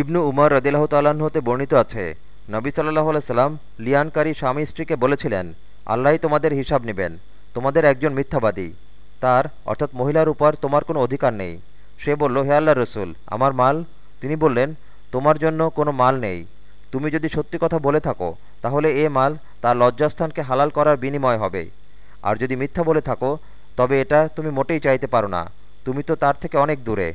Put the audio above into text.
ইবনু উমর রদিল্লাহ তাল্লাহ্ন হতে বর্ণিত আছে, নবী সাল্লাহ সাল্লাম লিয়ানকারী স্বামী স্ত্রীকে বলেছিলেন আল্লাহই তোমাদের হিসাব নেবেন, তোমাদের একজন মিথ্যাবাদী, তার, অর্থাৎ মহিলার উপর তোমার কোনো অধিকার নেই। সে বলল, হে আল্লাহ রসুল, আমার মাল? তিনি বললেন, তোমার জন্য কোনো মাল নেই। তুমি যদি সত্যি কথা বলে থাকো, তাহলে এ মাল তার লজ্জাস্থানকে হালাল করার বিনিময় হবে। আর যদি মিথ্যা বলে থাকো, তবে এটা তুমি মোটেই চাইতে পারো না। তুমি তো তার থেকে অনেক দূরে।